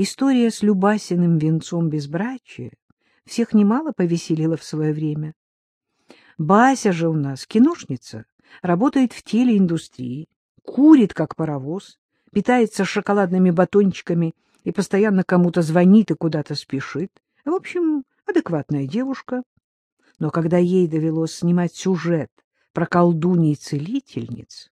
История с Любасиным венцом безбрачия всех немало повеселила в свое время. Бася же у нас киношница, работает в телеиндустрии, курит как паровоз, питается шоколадными батончиками и постоянно кому-то звонит и куда-то спешит. В общем, адекватная девушка. Но когда ей довелось снимать сюжет про колдуней-целительниц,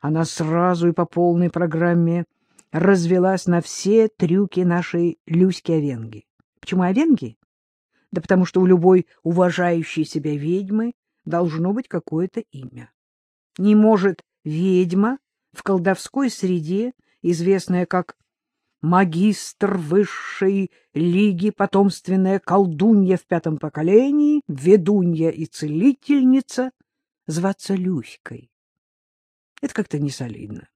она сразу и по полной программе развелась на все трюки нашей Люськи Овенги. Почему Овенги? Да потому что у любой уважающей себя ведьмы должно быть какое-то имя. Не может ведьма в колдовской среде, известная как магистр высшей лиги, потомственная колдунья в пятом поколении, ведунья и целительница, зваться Люськой. Это как-то не солидно.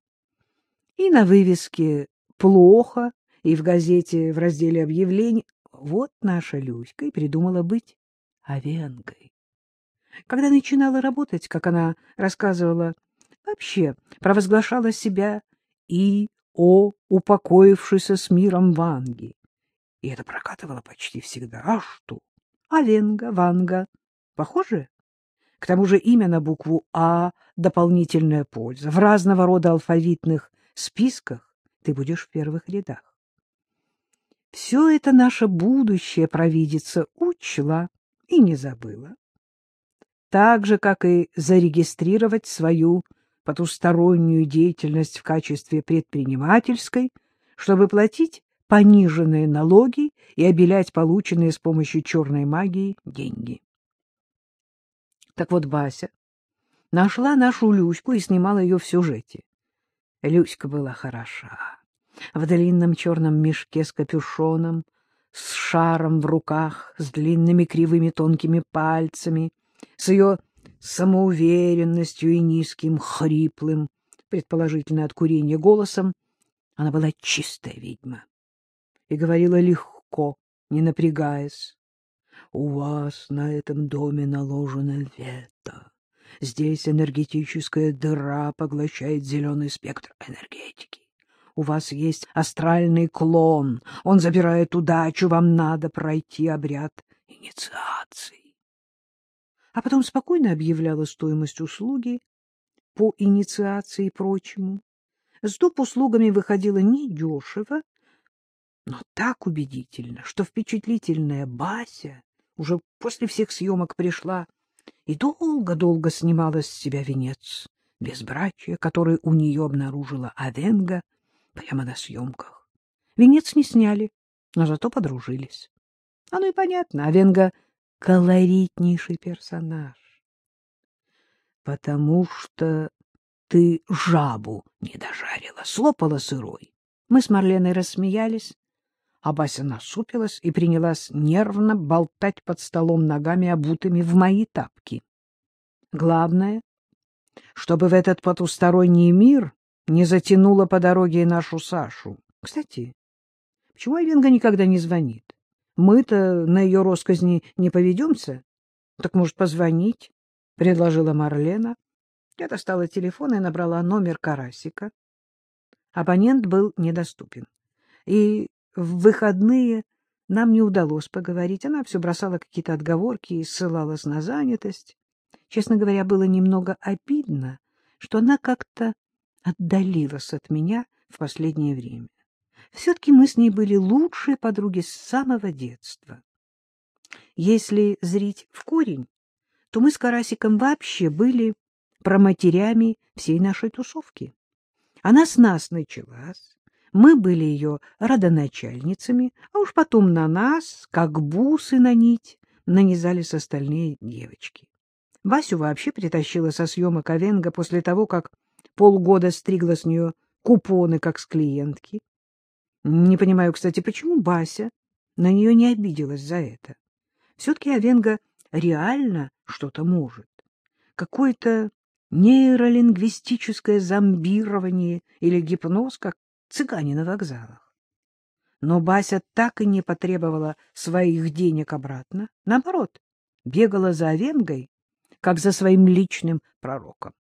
И на вывеске «Плохо», и в газете в разделе объявлений вот наша Люська и придумала быть овенгой. Когда начинала работать, как она рассказывала, вообще провозглашала себя и о упокоившейся с миром Ванги. И это прокатывало почти всегда. А что? Овенга, Ванга. Похоже? К тому же имя на букву «А» — дополнительная польза. В разного рода алфавитных списках ты будешь в первых рядах. Все это наше будущее провидица учла и не забыла. Так же, как и зарегистрировать свою потустороннюю деятельность в качестве предпринимательской, чтобы платить пониженные налоги и обелять полученные с помощью черной магии деньги. Так вот, Бася нашла нашу Люську и снимала ее в сюжете. Люська была хороша. В длинном черном мешке с капюшоном, с шаром в руках, с длинными кривыми тонкими пальцами, с ее самоуверенностью и низким, хриплым, предположительно от курения голосом, она была чистая ведьма и говорила легко, не напрягаясь. — У вас на этом доме наложено вето. Здесь энергетическая дыра поглощает зеленый спектр энергетики. У вас есть астральный клон, он забирает удачу, вам надо пройти обряд инициации. А потом спокойно объявляла стоимость услуги по инициации и прочему. С доп. услугами выходило недешево, но так убедительно, что впечатлительная Бася уже после всех съемок пришла и долго-долго снимала с себя венец безбрачия, который у нее обнаружила Авенга прямо на съемках. Венец не сняли, но зато подружились. Оно ну и понятно, Авенга — колоритнейший персонаж. Потому что ты жабу не дожарила, слопала сырой. Мы с Марленой рассмеялись, а Бася насупилась и принялась нервно болтать под столом ногами, обутыми в мои тапки. Главное, чтобы в этот потусторонний мир не затянуло по дороге нашу Сашу. Кстати, почему Айвенга никогда не звонит? Мы-то на ее росказни не поведемся. Так, может, позвонить? — предложила Марлена. Я достала телефон и набрала номер Карасика. Абонент был недоступен. И в выходные нам не удалось поговорить. Она все бросала какие-то отговорки и ссылалась на занятость. Честно говоря, было немного обидно, что она как-то отдалилась от меня в последнее время. Все-таки мы с ней были лучшие подруги с самого детства. Если зрить в корень, то мы с Карасиком вообще были проматерями всей нашей тусовки. Она с нас началась, мы были ее родоначальницами, а уж потом на нас, как бусы на нить, нанизались остальные девочки. Васю вообще притащила со съемок Овенга после того, как полгода стригла с нее купоны, как с клиентки. Не понимаю, кстати, почему Бася на нее не обиделась за это. Все-таки Овенга реально что-то может. Какое-то нейролингвистическое зомбирование или гипноз, как цыгане на вокзалах. Но Бася так и не потребовала своих денег обратно. Наоборот, бегала за Венгой, как за своим личным пророком.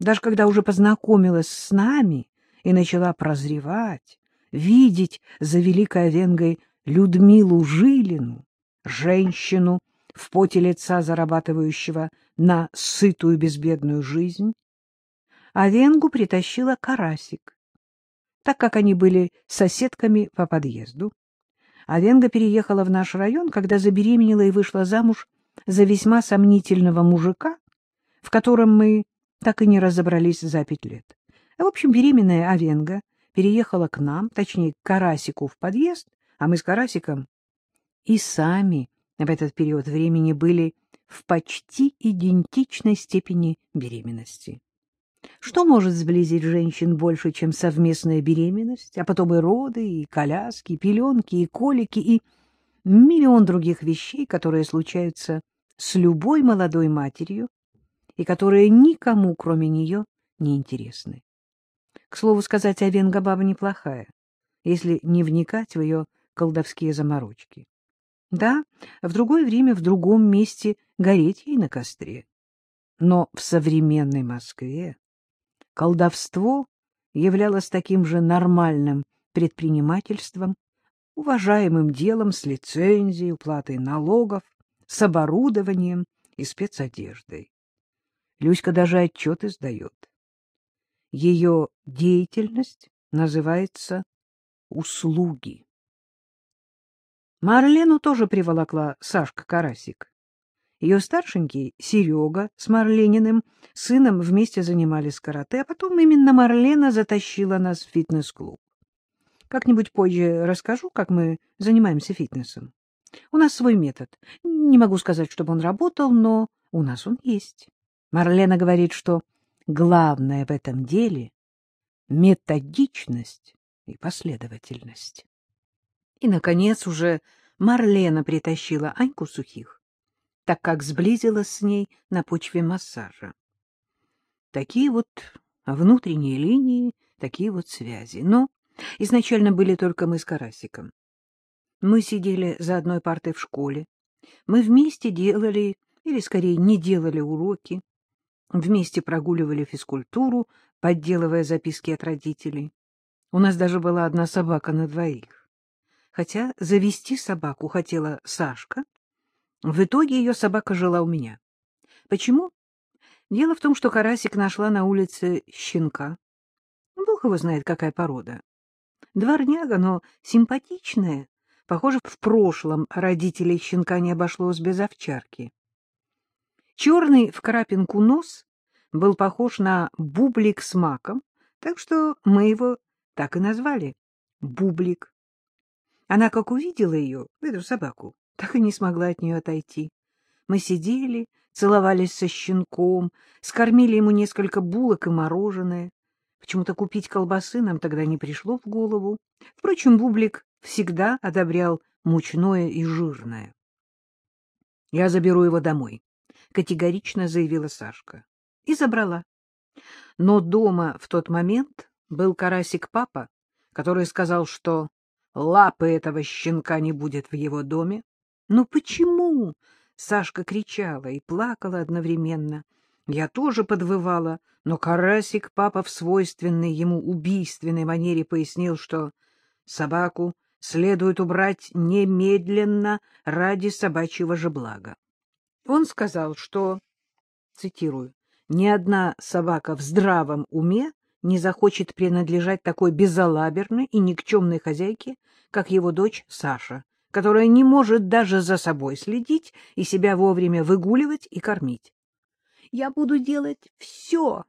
Даже когда уже познакомилась с нами и начала прозревать, видеть за великой Овенгой Людмилу Жилину, женщину, в поте лица зарабатывающего на сытую безбедную жизнь. А притащила Карасик, так как они были соседками по подъезду. А Венга переехала в наш район, когда забеременела и вышла замуж за весьма сомнительного мужика, в котором мы так и не разобрались за пять лет. В общем, беременная Авенга переехала к нам, точнее, к Карасику в подъезд, а мы с Карасиком и сами в этот период времени были в почти идентичной степени беременности. Что может сблизить женщин больше, чем совместная беременность, а потом и роды, и коляски, и пеленки, и колики, и миллион других вещей, которые случаются с любой молодой матерью и которые никому, кроме нее, не интересны. К слову сказать, Авенга баба неплохая, если не вникать в ее колдовские заморочки. Да, в другое время, в другом месте гореть ей на костре. Но в современной Москве колдовство являлось таким же нормальным предпринимательством, уважаемым делом с лицензией, уплатой налогов, с оборудованием и спецодеждой. Люська даже отчеты сдает. Ее деятельность называется «услуги». Марлену тоже приволокла Сашка Карасик. Ее старшенький Серега с Марлениным сыном вместе занимались карате, а потом именно Марлена затащила нас в фитнес-клуб. Как-нибудь позже расскажу, как мы занимаемся фитнесом. У нас свой метод. Не могу сказать, чтобы он работал, но у нас он есть. Марлена говорит, что главное в этом деле — методичность и последовательность. И, наконец, уже Марлена притащила Аньку Сухих, так как сблизилась с ней на почве массажа. Такие вот внутренние линии, такие вот связи. Но изначально были только мы с Карасиком. Мы сидели за одной партой в школе. Мы вместе делали, или скорее не делали уроки, вместе прогуливали физкультуру, подделывая записки от родителей. У нас даже была одна собака на двоих хотя завести собаку хотела Сашка. В итоге ее собака жила у меня. Почему? Дело в том, что Карасик нашла на улице щенка. Бог его знает, какая порода. Дворняга, но симпатичная. Похоже, в прошлом родителей щенка не обошлось без овчарки. Черный в крапинку нос был похож на бублик с маком, так что мы его так и назвали — бублик. Она, как увидела ее, эту собаку, так и не смогла от нее отойти. Мы сидели, целовались со щенком, скормили ему несколько булок и мороженое. Почему-то купить колбасы нам тогда не пришло в голову. Впрочем, Бублик всегда одобрял мучное и жирное. — Я заберу его домой, — категорично заявила Сашка. И забрала. Но дома в тот момент был карасик папа, который сказал, что лапы этого щенка не будет в его доме. Но почему? Сашка кричала и плакала одновременно. Я тоже подвывала, но Карасик, папа в свойственной ему убийственной манере пояснил, что собаку следует убрать немедленно ради собачьего же блага. Он сказал, что, цитирую, «ни одна собака в здравом уме не захочет принадлежать такой безалаберной и никчемной хозяйке, как его дочь Саша, которая не может даже за собой следить и себя вовремя выгуливать и кормить. Я буду делать все.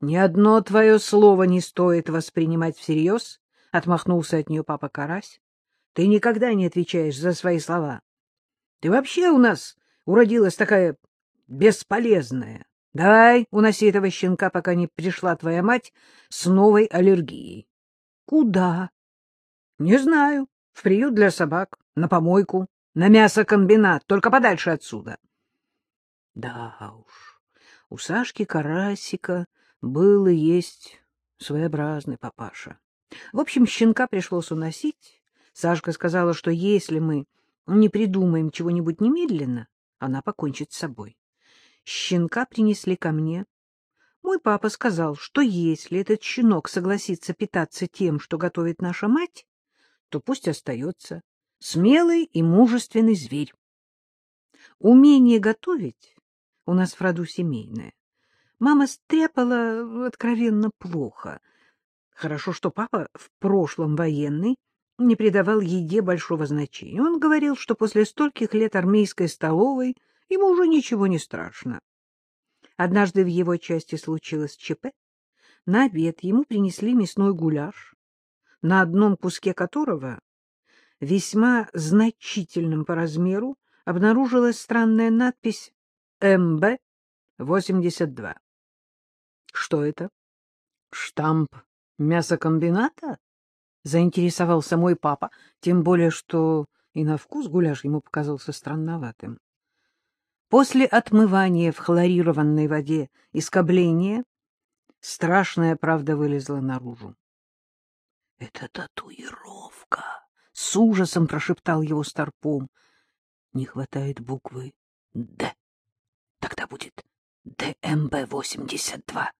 Ни одно твое слово не стоит воспринимать всерьез, — отмахнулся от нее папа Карась. Ты никогда не отвечаешь за свои слова. Ты вообще у нас уродилась такая бесполезная. Давай, уноси этого щенка, пока не пришла твоя мать с новой аллергией. Куда? Не знаю. В приют для собак, на помойку, на мясокомбинат, только подальше отсюда. Да уж, у Сашки Карасика был и есть своеобразный папаша. В общем, щенка пришлось уносить. Сашка сказала, что если мы не придумаем чего-нибудь немедленно, она покончит с собой. Щенка принесли ко мне. Мой папа сказал, что если этот щенок согласится питаться тем, что готовит наша мать, то пусть остается смелый и мужественный зверь. Умение готовить у нас в роду семейное. Мама стряпала откровенно плохо. Хорошо, что папа в прошлом военный не придавал еде большого значения. Он говорил, что после стольких лет армейской столовой ему уже ничего не страшно. Однажды в его части случилось ЧП. На обед ему принесли мясной гуляш, на одном куске которого, весьма значительным по размеру, обнаружилась странная надпись МБ-82. Что это? Штамп мясокомбината? Заинтересовался мой папа, тем более, что и на вкус гуляш ему показался странноватым. После отмывания в хлорированной воде и скобления страшная правда вылезла наружу. — Это татуировка! — с ужасом прошептал его старпом. — Не хватает буквы «Д». Тогда будет ДМБ-82.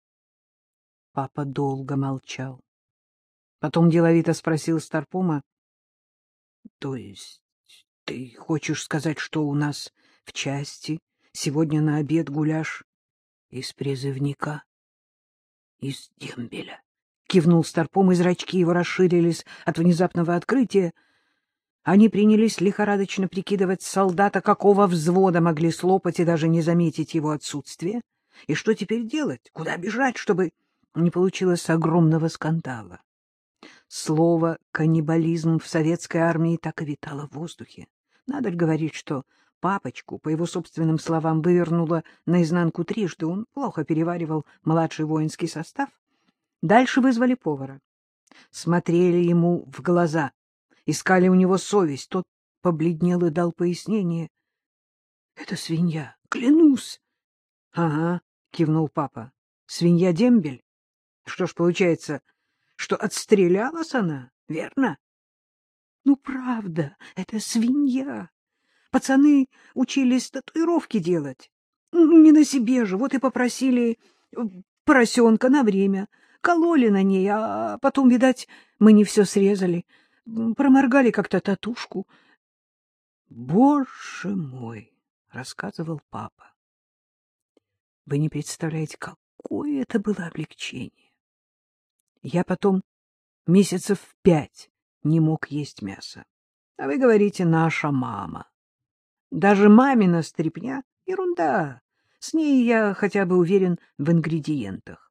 Папа долго молчал. Потом деловито спросил Старпома. — То есть ты хочешь сказать, что у нас в части сегодня на обед гуляш из призывника? — Из дембеля. Кивнул Старпом, и зрачки его расширились от внезапного открытия. Они принялись лихорадочно прикидывать солдата, какого взвода могли слопать и даже не заметить его отсутствие. И что теперь делать? Куда бежать, чтобы не получилось огромного скандала? Слово «каннибализм» в советской армии так и витало в воздухе. Надо ли говорить, что папочку, по его собственным словам, вывернуло наизнанку трижды, он плохо переваривал младший воинский состав. Дальше вызвали повара. Смотрели ему в глаза, искали у него совесть. Тот побледнел и дал пояснение. — Это свинья, клянусь. — Ага, — кивнул папа. — Свинья дембель. Что ж, получается, что отстрелялась она, верно? — Ну, правда, это свинья. Пацаны учились татуировки делать. Не на себе же, вот и попросили поросенка на время. Кололи на ней, а потом, видать, мы не все срезали. Проморгали как-то татушку. — Боже мой! — рассказывал папа. — Вы не представляете, какое это было облегчение. Я потом месяцев пять не мог есть мясо. А вы говорите «наша мама». Даже мамина стряпня — ерунда. С ней я хотя бы уверен в ингредиентах.